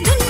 Dice.